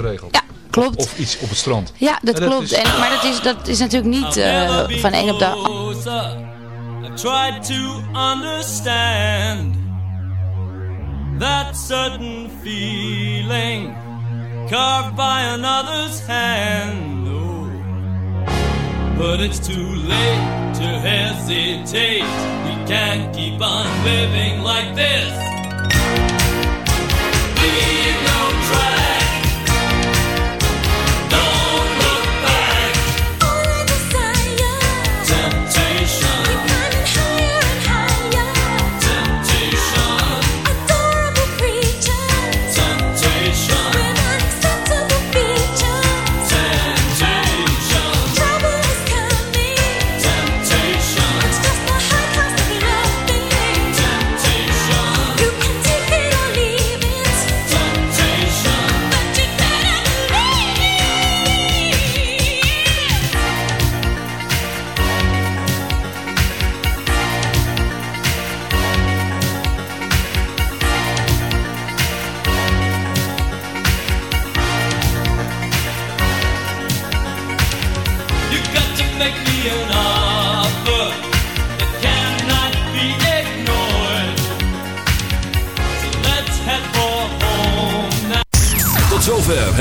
geregeld. Ja, klopt. Of iets op het strand. Ja, dat, En dat klopt. is- En, maar dat is, dat is natuurlijk niet eh, van een op de andere. I tried to understand that certain feeling carved by another's hand. Oh, but it's too late to hesitate. We can't keep on living like this.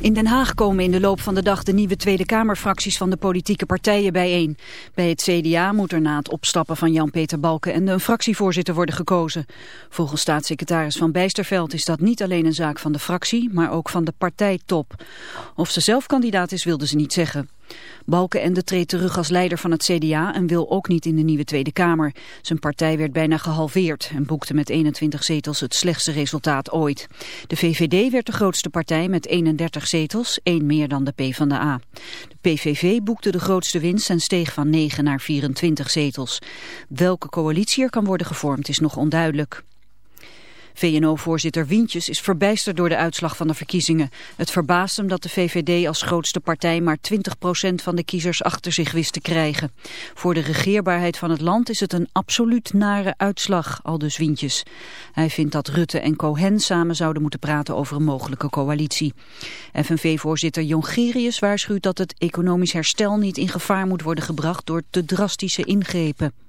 In Den Haag komen in de loop van de dag de nieuwe Tweede Kamerfracties van de politieke partijen bijeen. Bij het CDA moet er na het opstappen van Jan-Peter Balken en een fractievoorzitter worden gekozen. Volgens staatssecretaris Van Bijsterveld is dat niet alleen een zaak van de fractie, maar ook van de partijtop. Of ze zelf kandidaat is wilde ze niet zeggen. Balkenende treedt terug als leider van het CDA en wil ook niet in de nieuwe Tweede Kamer. Zijn partij werd bijna gehalveerd en boekte met 21 zetels het slechtste resultaat ooit. De VVD werd de grootste partij met 31 zetels, één meer dan de PvdA. De PVV boekte de grootste winst en steeg van 9 naar 24 zetels. Welke coalitie er kan worden gevormd is nog onduidelijk. VNO-voorzitter Wientjes is verbijsterd door de uitslag van de verkiezingen. Het verbaast hem dat de VVD als grootste partij maar 20% van de kiezers achter zich wist te krijgen. Voor de regeerbaarheid van het land is het een absoluut nare uitslag, aldus Wientjes. Hij vindt dat Rutte en Cohen samen zouden moeten praten over een mogelijke coalitie. FNV-voorzitter Jongerius waarschuwt dat het economisch herstel niet in gevaar moet worden gebracht door te drastische ingrepen.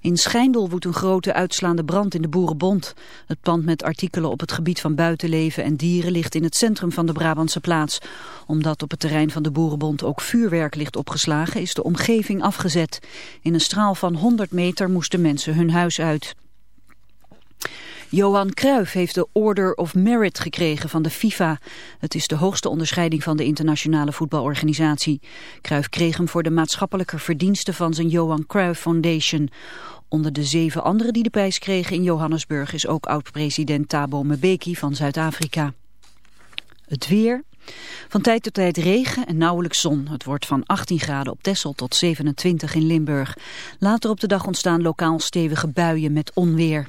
In Schijndel woedt een grote uitslaande brand in de Boerenbond. Het pand met artikelen op het gebied van buitenleven en dieren ligt in het centrum van de Brabantse plaats. Omdat op het terrein van de Boerenbond ook vuurwerk ligt opgeslagen is de omgeving afgezet. In een straal van 100 meter moesten mensen hun huis uit. Johan Cruijff heeft de Order of Merit gekregen van de FIFA. Het is de hoogste onderscheiding van de internationale voetbalorganisatie. Cruijff kreeg hem voor de maatschappelijke verdiensten van zijn Johan Cruijff Foundation. Onder de zeven anderen die de prijs kregen in Johannesburg is ook oud-president Thabo Mbeki van Zuid-Afrika. Het weer. Van tijd tot tijd regen en nauwelijks zon. Het wordt van 18 graden op Texel tot 27 in Limburg. Later op de dag ontstaan lokaal stevige buien met onweer.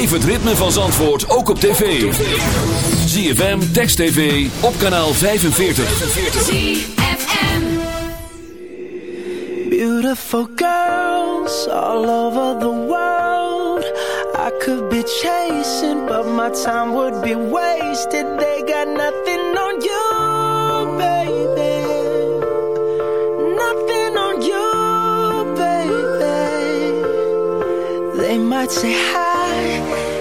Beleef het ritme van Zandvoort ook op tv. ZFM, Text TV, op kanaal 45. ZFM Beautiful girls all over the world. I could be chasing, but my time would be wasted. They got nothing on you, baby. Nothing on you, baby. They might say hi.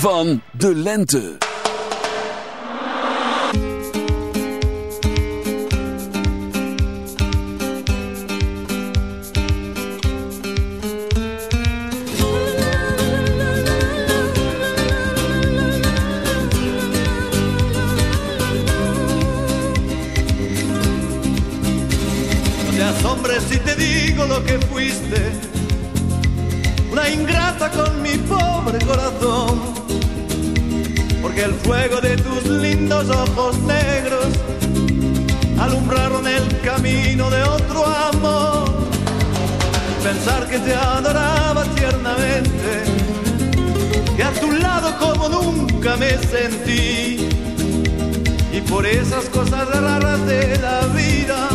Van de lente. Camino de otro amor. Pensar que te adoraba tiernamente, que a tu lado como nunca me sentí, y por esas cosas raras de la vida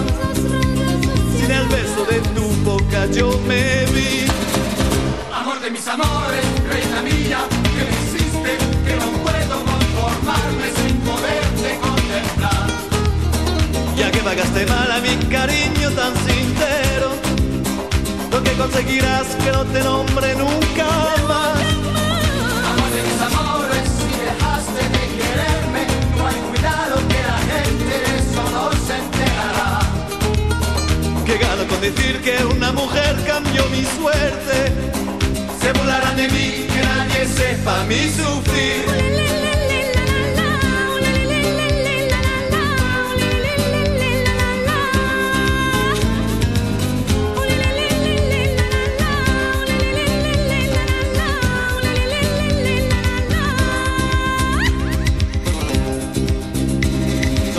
sin el beso de tu boca yo me vi. Amor de mis amores, reina mía, que me hiciste, que no puedo conformarme sin Ya que pagaste mal a mi cariño tan sincero, lo que conseguirás que no te nombre nunca más. Amor de mis amores, si dejaste de quererme, no hay cuidado que la gente de eso no se enterará. Que gano con decir que una mujer cambió mi suerte. Se burlarán de mí, que nadie sepa mi sufrir.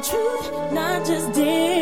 Truth, not just dare.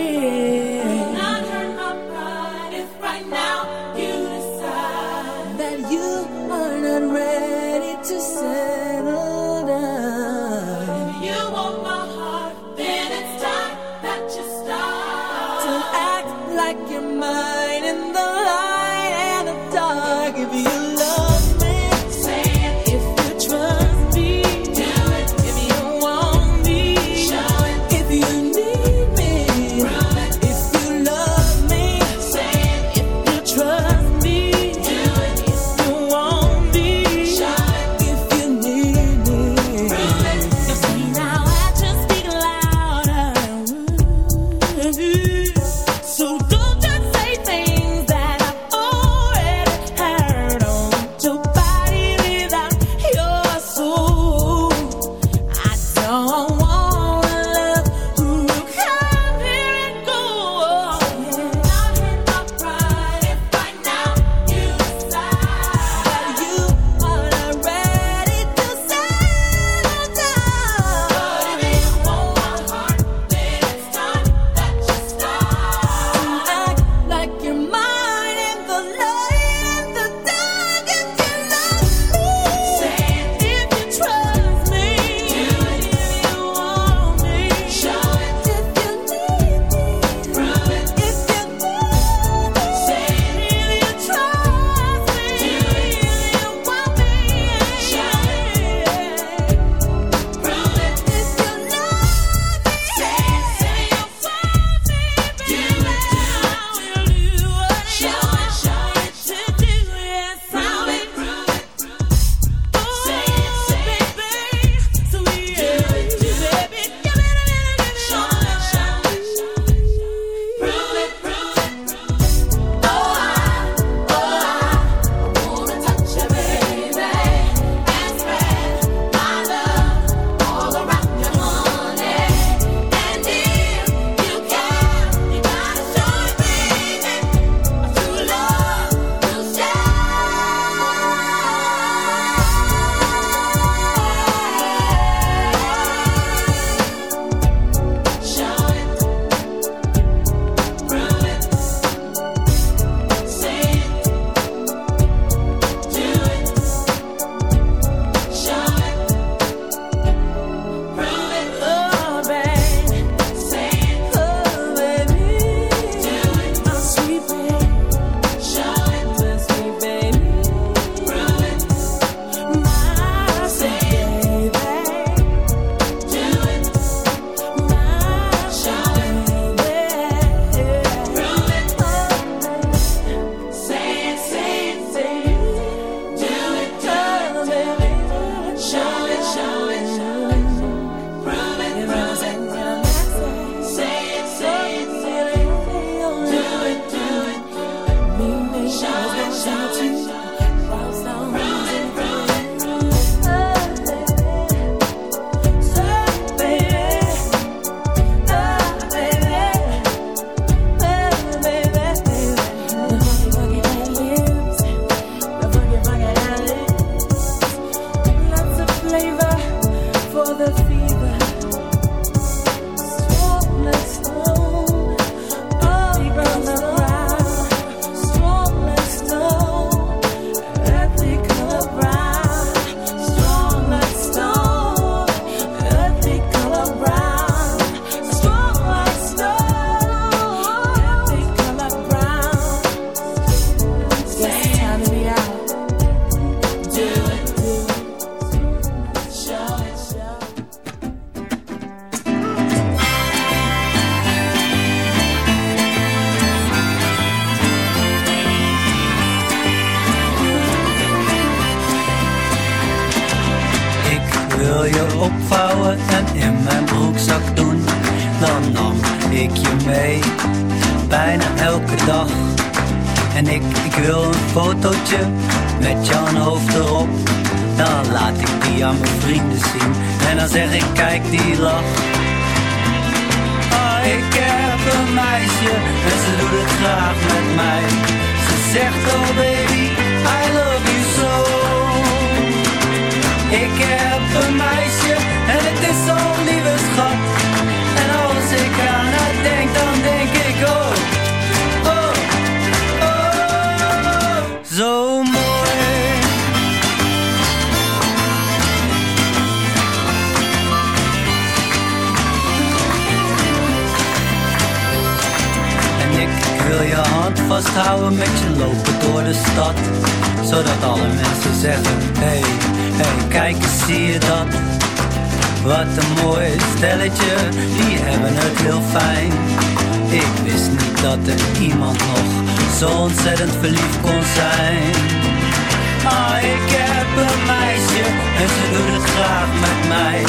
Ik heb een meisje en ze doet het graag met mij.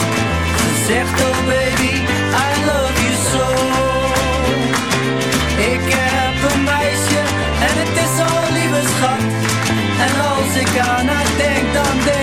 Ze zegt, oh baby, I love you so. Ik heb een meisje en het is zo'n lieve schat. En als ik aan haar denk, dan denk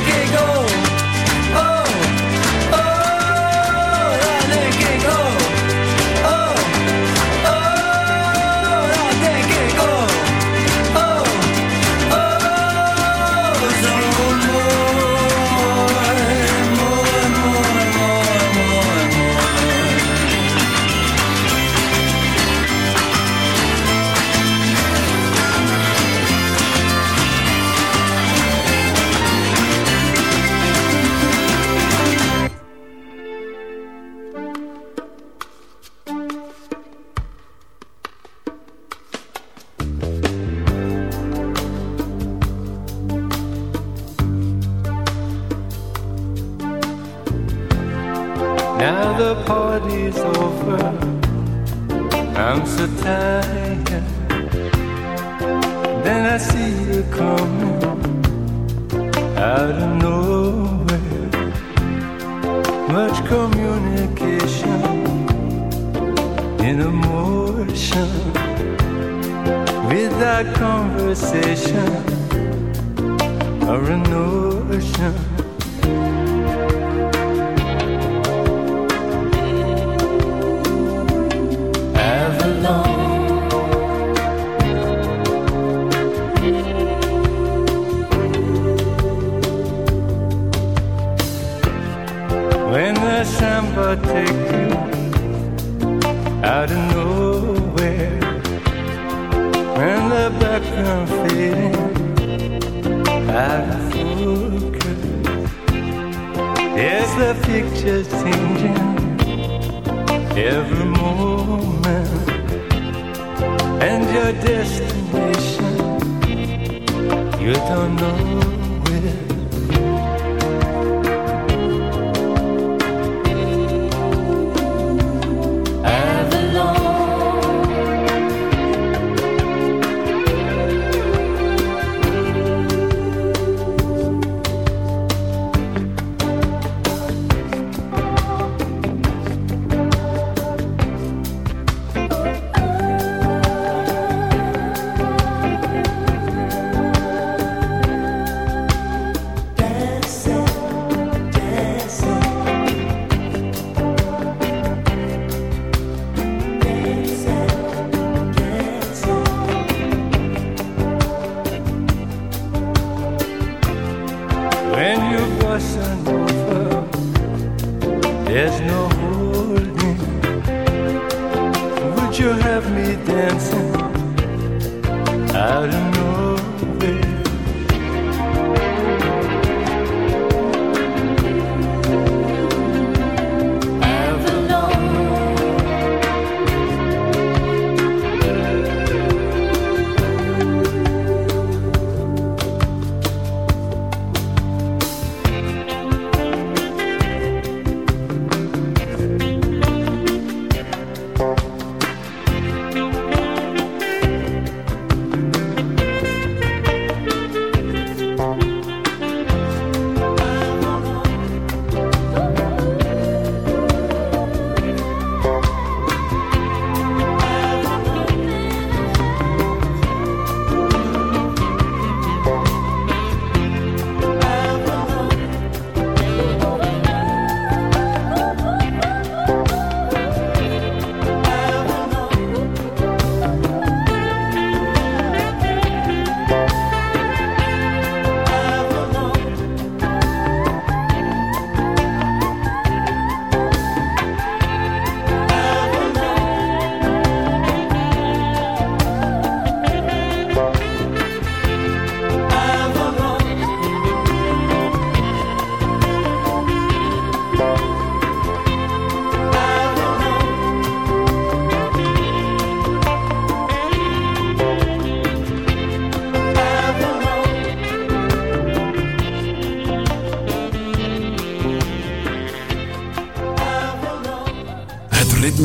Now the party's over. I'm so tired. Then I see you coming out of nowhere. Much communication in emotion. Without conversation or a notion.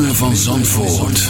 van Zandvoort.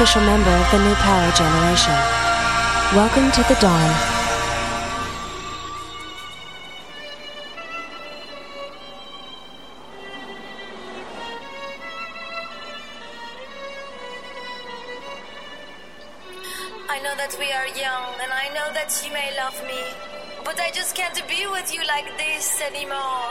official member of the New Power Generation. Welcome to the Dawn. I know that we are young, and I know that you may love me, but I just can't be with you like this anymore.